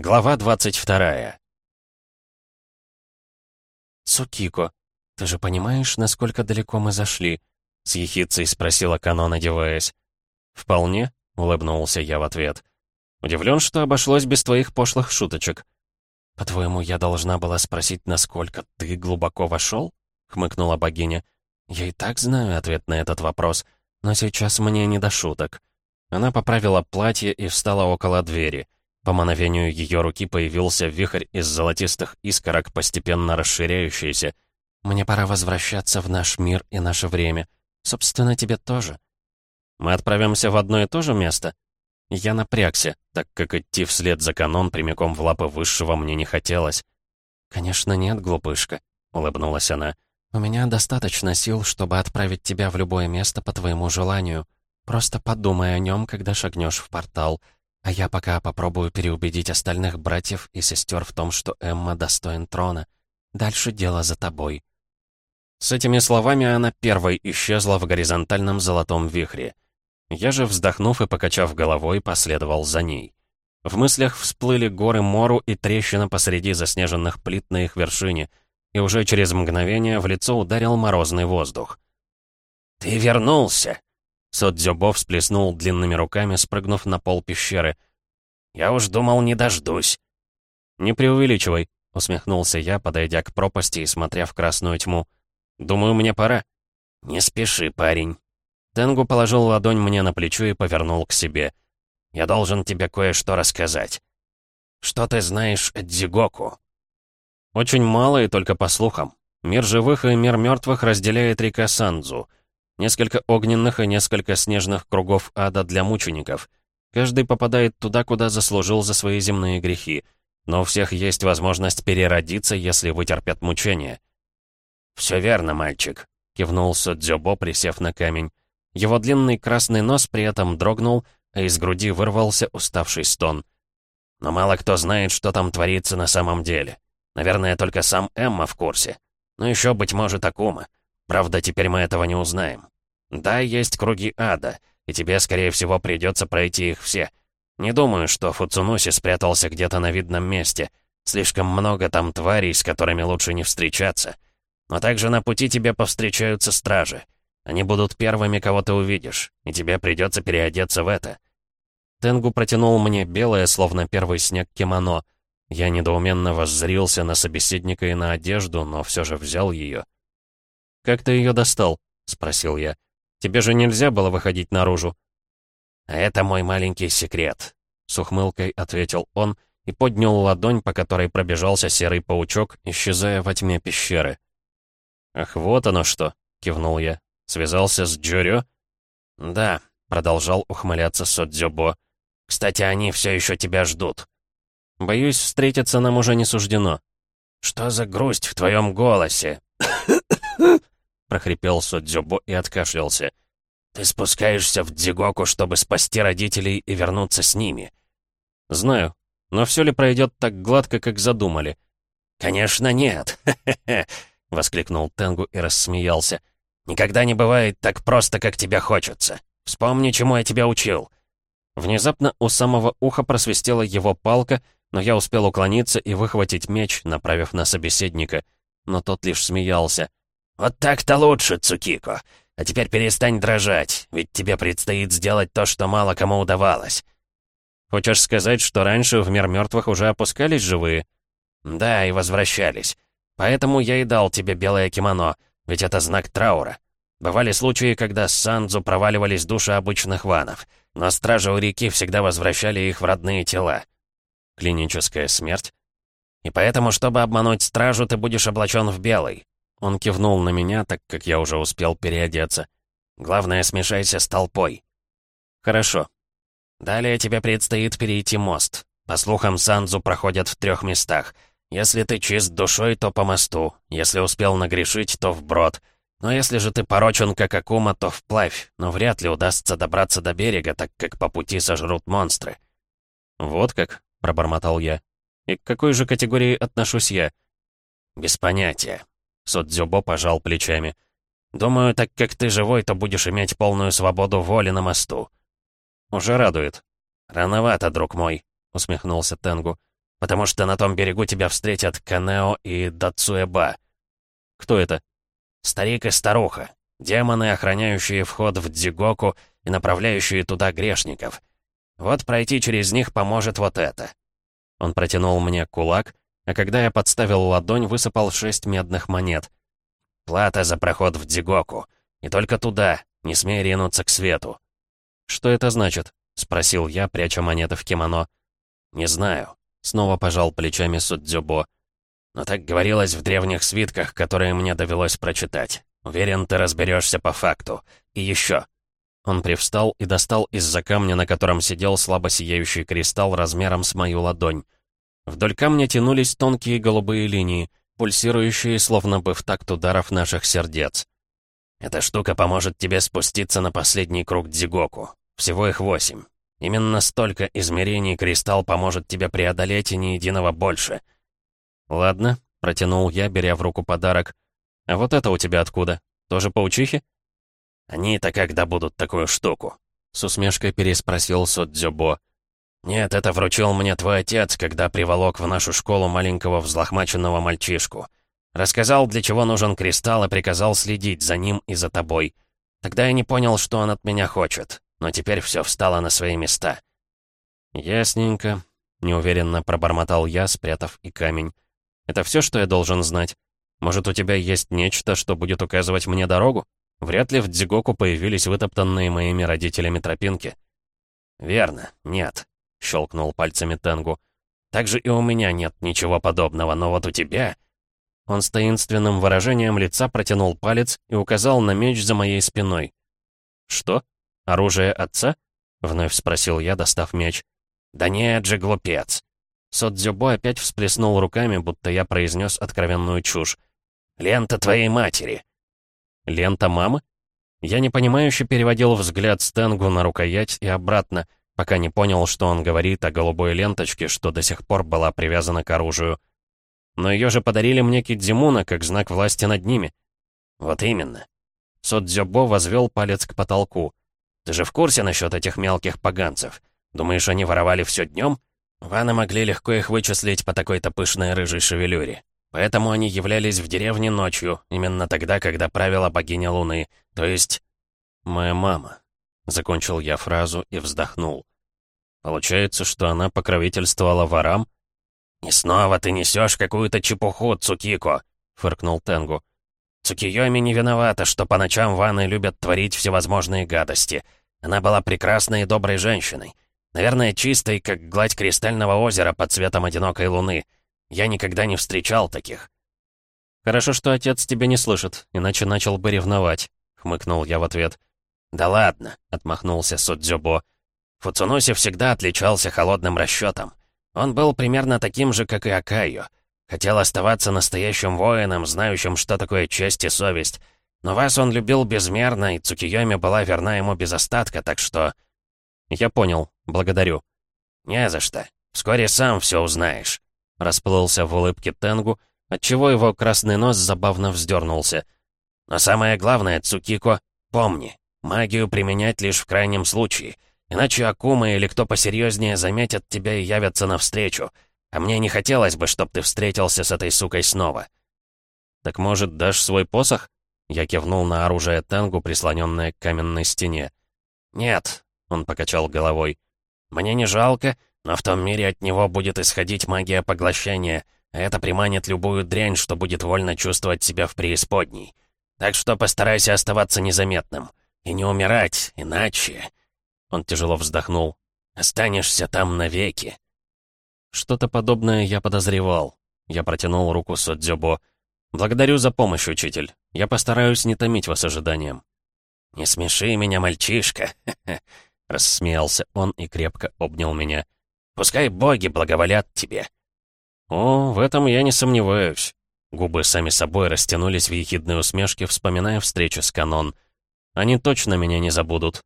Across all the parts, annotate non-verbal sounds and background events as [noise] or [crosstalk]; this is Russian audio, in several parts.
Глава 22 «Цукико, ты же понимаешь, насколько далеко мы зашли?» — с ехицей спросила Канон, одеваясь. «Вполне», — улыбнулся я в ответ. «Удивлен, что обошлось без твоих пошлых шуточек». «По-твоему, я должна была спросить, насколько ты глубоко вошел?» — хмыкнула богиня. «Я и так знаю ответ на этот вопрос, но сейчас мне не до шуток». Она поправила платье и встала около двери. По мановению ее руки появился вихрь из золотистых искорок, постепенно расширяющийся. «Мне пора возвращаться в наш мир и наше время. Собственно, тебе тоже». «Мы отправимся в одно и то же место?» Я напрягся, так как идти вслед за канон прямиком в лапы высшего мне не хотелось. «Конечно нет, глупышка», — улыбнулась она. «У меня достаточно сил, чтобы отправить тебя в любое место по твоему желанию. Просто подумай о нем, когда шагнешь в портал». А я пока попробую переубедить остальных братьев и сестер в том, что Эмма достоин трона. Дальше дело за тобой». С этими словами она первой исчезла в горизонтальном золотом вихре. Я же, вздохнув и покачав головой, последовал за ней. В мыслях всплыли горы Мору и трещина посреди заснеженных плит на их вершине, и уже через мгновение в лицо ударил морозный воздух. «Ты вернулся!» Сотдзёбо всплеснул длинными руками, спрыгнув на пол пещеры. «Я уж думал, не дождусь». «Не преувеличивай», — усмехнулся я, подойдя к пропасти и смотря в красную тьму. «Думаю, мне пора». «Не спеши, парень». Тенгу положил ладонь мне на плечо и повернул к себе. «Я должен тебе кое-что рассказать. Что ты знаешь о Дзигоку?» «Очень мало и только по слухам. Мир живых и мир мертвых разделяет река Сандзу. Несколько огненных и несколько снежных кругов ада для мучеников. Каждый попадает туда, куда заслужил за свои земные грехи. Но у всех есть возможность переродиться, если вытерпят мучения. «Все верно, мальчик», — кивнул Содзёбо, присев на камень. Его длинный красный нос при этом дрогнул, а из груди вырвался уставший стон. «Но мало кто знает, что там творится на самом деле. Наверное, только сам Эмма в курсе. Но еще, быть может, Акума. Правда, теперь мы этого не узнаем. Да, есть круги ада, и тебе, скорее всего, придется пройти их все. Не думаю, что Фуцунуси спрятался где-то на видном месте. Слишком много там тварей, с которыми лучше не встречаться. Но также на пути тебе повстречаются стражи. Они будут первыми, кого ты увидишь, и тебе придется переодеться в это. Тенгу протянул мне белое, словно первый снег кимоно. Я недоуменно воззрился на собеседника и на одежду, но все же взял ее. «Как ты ее достал?» — спросил я. «Тебе же нельзя было выходить наружу». «Это мой маленький секрет», — с ухмылкой ответил он и поднял ладонь, по которой пробежался серый паучок, исчезая во тьме пещеры. «Ах, вот оно что!» — кивнул я. «Связался с Джорё?» «Да», — продолжал ухмыляться Содзюбо. «Кстати, они все еще тебя ждут». «Боюсь, встретиться нам уже не суждено». «Что за грусть в твоем голосе?» — прохрипел Содзюбо и откашлялся. «Ты спускаешься в Дзигоку, чтобы спасти родителей и вернуться с ними». «Знаю. Но все ли пройдет так гладко, как задумали?» «Конечно нет!» [laughs] — воскликнул Тенгу и рассмеялся. «Никогда не бывает так просто, как тебе хочется. Вспомни, чему я тебя учил». Внезапно у самого уха просвистела его палка, но я успел уклониться и выхватить меч, направив на собеседника. Но тот лишь смеялся. «Вот так-то лучше, Цукико. А теперь перестань дрожать, ведь тебе предстоит сделать то, что мало кому удавалось». «Хочешь сказать, что раньше в мир мертвых уже опускались живые?» «Да, и возвращались. Поэтому я и дал тебе белое кимоно, ведь это знак траура. Бывали случаи, когда с Сандзу проваливались души обычных ванов, но стражи у реки всегда возвращали их в родные тела. Клиническая смерть? И поэтому, чтобы обмануть стражу, ты будешь облачен в белый. Он кивнул на меня, так как я уже успел переодеться. «Главное, смешайся с толпой». «Хорошо». «Далее тебе предстоит перейти мост. По слухам, Санзу проходят в трех местах. Если ты чист душой, то по мосту. Если успел нагрешить, то вброд. Но если же ты порочен, как Акума, то вплавь. Но вряд ли удастся добраться до берега, так как по пути сожрут монстры». «Вот как?» — пробормотал я. «И к какой же категории отношусь я?» «Без понятия. Содзюбо пожал плечами. «Думаю, так как ты живой, то будешь иметь полную свободу воли на мосту». «Уже радует». «Рановато, друг мой», — усмехнулся Тенгу. потому что на том берегу тебя встретят Канео и Дацуэба». «Кто это?» «Старик и старуха. Демоны, охраняющие вход в Дзигоку и направляющие туда грешников. Вот пройти через них поможет вот это». Он протянул мне кулак, а когда я подставил ладонь, высыпал шесть медных монет. «Плата за проход в Дзигоку. И только туда, не смей ринуться к свету». «Что это значит?» — спросил я, пряча монеты в кимоно. «Не знаю», — снова пожал плечами Судзюбо. «Но так говорилось в древних свитках, которые мне довелось прочитать. Уверен, ты разберешься по факту. И еще». Он привстал и достал из-за камня, на котором сидел слабо сияющий кристалл размером с мою ладонь. Вдоль камня тянулись тонкие голубые линии, пульсирующие, словно бы в такт ударов наших сердец. «Эта штука поможет тебе спуститься на последний круг Дзигоку. Всего их восемь. Именно столько измерений кристалл поможет тебе преодолеть и ни единого больше». «Ладно», — протянул я, беря в руку подарок. «А вот это у тебя откуда? Тоже паучихи?» «Они-то когда будут такую штуку?» С усмешкой переспросил Содзюбо. «Нет, это вручил мне твой отец, когда приволок в нашу школу маленького взлохмаченного мальчишку. Рассказал, для чего нужен кристалл, и приказал следить за ним и за тобой. Тогда я не понял, что он от меня хочет, но теперь все встало на свои места». «Ясненько», — неуверенно пробормотал я, спрятав и камень. «Это все, что я должен знать? Может, у тебя есть нечто, что будет указывать мне дорогу? Вряд ли в Дзигоку появились вытоптанные моими родителями тропинки». «Верно, нет», — щелкнул пальцами Тенгу. «Также и у меня нет ничего подобного, но вот у тебя...» Он с таинственным выражением лица протянул палец и указал на меч за моей спиной. «Что? Оружие отца?» — вновь спросил я, достав меч. «Да нет же, глупец!» Содзюбо опять всплеснул руками, будто я произнес откровенную чушь. «Лента твоей матери!» «Лента мамы?» Я непонимающе переводил взгляд Стэнгу на рукоять и обратно, пока не понял, что он говорит о голубой ленточке, что до сих пор была привязана к оружию. Но ее же подарили мне Кидзимуна, как знак власти над ними. Вот именно. Содзёбо возвел палец к потолку. Ты же в курсе насчет этих мелких поганцев? Думаешь, они воровали все днем? Ваны могли легко их вычислить по такой-то пышной рыжей шевелюре. Поэтому они являлись в деревне ночью, именно тогда, когда правила богиня Луны, то есть... «Моя мама», — закончил я фразу и вздохнул. Получается, что она покровительствовала ворам? «И снова ты несешь какую-то чепуху, Цукико!» — фыркнул Тенгу. «Цукиоми не виновата, что по ночам ванны любят творить всевозможные гадости. Она была прекрасной и доброй женщиной. Наверное, чистой, как гладь кристального озера под цветом одинокой луны. Я никогда не встречал таких». «Хорошо, что отец тебя не слышит, иначе начал бы ревновать», — хмыкнул я в ответ. «Да ладно», — отмахнулся Судзюбо. Фуцуноси всегда отличался холодным расчетом. Он был примерно таким же, как и Акайо. Хотел оставаться настоящим воином, знающим, что такое честь и совесть. Но вас он любил безмерно, и Цукиоми была верна ему без остатка, так что... Я понял, благодарю. Не за что. Вскоре сам все узнаешь. Расплылся в улыбке Тенгу, отчего его красный нос забавно вздернулся. Но самое главное, Цукико, помни, магию применять лишь в крайнем случае — Иначе Акума или кто посерьезнее заметят тебя и явятся навстречу. А мне не хотелось бы, чтоб ты встретился с этой сукой снова». «Так, может, дашь свой посох?» Я кивнул на оружие Тенгу, прислоненное к каменной стене. «Нет», — он покачал головой. «Мне не жалко, но в том мире от него будет исходить магия поглощения, а это приманит любую дрянь, что будет вольно чувствовать себя в преисподней. Так что постарайся оставаться незаметным. И не умирать, иначе...» Он тяжело вздохнул. «Останешься там навеки». Что-то подобное я подозревал. Я протянул руку Содзюбо. «Благодарю за помощь, учитель. Я постараюсь не томить вас ожиданием». «Не смеши меня, мальчишка!» [laughs] Рассмеялся он и крепко обнял меня. «Пускай боги благоволят тебе!» «О, в этом я не сомневаюсь». Губы сами собой растянулись в ехидной усмешке, вспоминая встречу с Канон. «Они точно меня не забудут.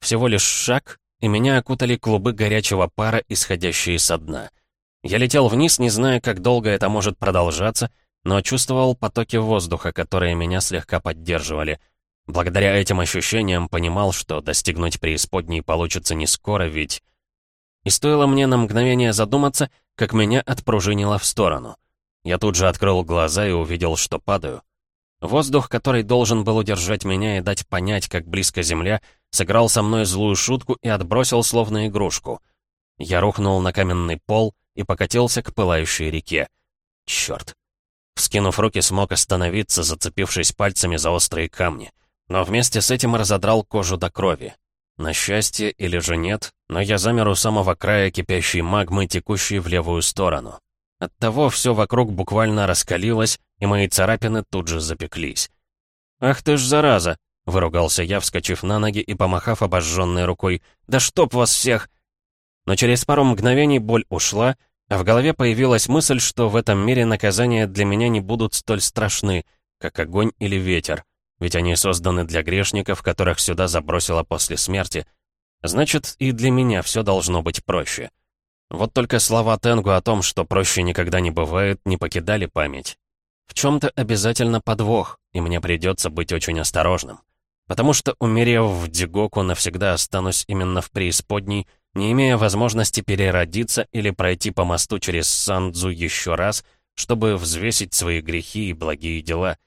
Всего лишь шаг, и меня окутали клубы горячего пара, исходящие со дна. Я летел вниз, не зная, как долго это может продолжаться, но чувствовал потоки воздуха, которые меня слегка поддерживали. Благодаря этим ощущениям понимал, что достигнуть преисподней получится не скоро, ведь... И стоило мне на мгновение задуматься, как меня отпружинило в сторону. Я тут же открыл глаза и увидел, что падаю. Воздух, который должен был удержать меня и дать понять, как близко земля, сыграл со мной злую шутку и отбросил словно игрушку. Я рухнул на каменный пол и покатился к пылающей реке. Чёрт. Вскинув руки, смог остановиться, зацепившись пальцами за острые камни. Но вместе с этим разодрал кожу до крови. На счастье или же нет, но я замер у самого края кипящей магмы, текущей в левую сторону. Оттого все вокруг буквально раскалилось, и мои царапины тут же запеклись. «Ах ты ж зараза!» — выругался я, вскочив на ноги и помахав обожженной рукой. «Да чтоб вас всех!» Но через пару мгновений боль ушла, а в голове появилась мысль, что в этом мире наказания для меня не будут столь страшны, как огонь или ветер, ведь они созданы для грешников, которых сюда забросило после смерти. Значит, и для меня все должно быть проще. Вот только слова Тенгу о том, что проще никогда не бывает, не покидали память. В чем-то обязательно подвох, и мне придется быть очень осторожным. Потому что, умерев в Дигоку, навсегда останусь именно в преисподней, не имея возможности переродиться или пройти по мосту через Сандзу еще раз, чтобы взвесить свои грехи и благие дела —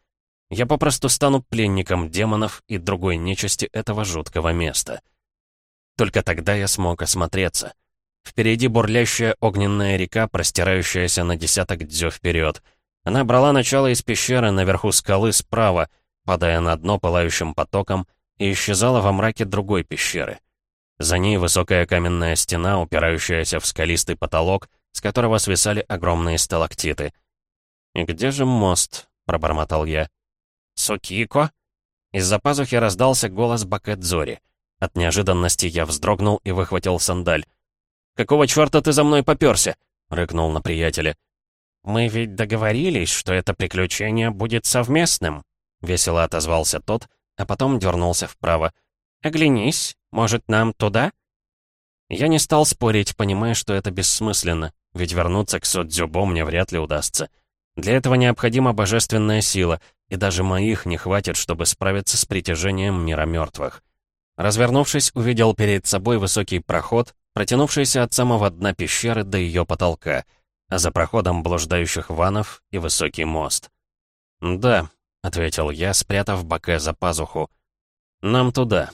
я попросту стану пленником демонов и другой нечисти этого жуткого места. Только тогда я смог осмотреться. Впереди бурлящая огненная река, простирающаяся на десяток дзё вперед. Она брала начало из пещеры наверху скалы справа, падая на дно пылающим потоком, и исчезала во мраке другой пещеры. За ней высокая каменная стена, упирающаяся в скалистый потолок, с которого свисали огромные сталактиты. «И где же мост?» — пробормотал я. «Сукико?» Из-за пазухи раздался голос Бакэдзори. От неожиданности я вздрогнул и выхватил сандаль. «Какого черта ты за мной попёрся?» — рыкнул на приятеля. «Мы ведь договорились, что это приключение будет совместным», — весело отозвался тот, а потом дернулся вправо. «Оглянись, может, нам туда?» Я не стал спорить, понимая, что это бессмысленно, ведь вернуться к Содзюбо мне вряд ли удастся. Для этого необходима божественная сила, и даже моих не хватит, чтобы справиться с притяжением мира мертвых. Развернувшись, увидел перед собой высокий проход, протянувшийся от самого дна пещеры до ее потолка, а за проходом блуждающих ванов и высокий мост. «Да», — ответил я, спрятав бока за пазуху. «Нам туда».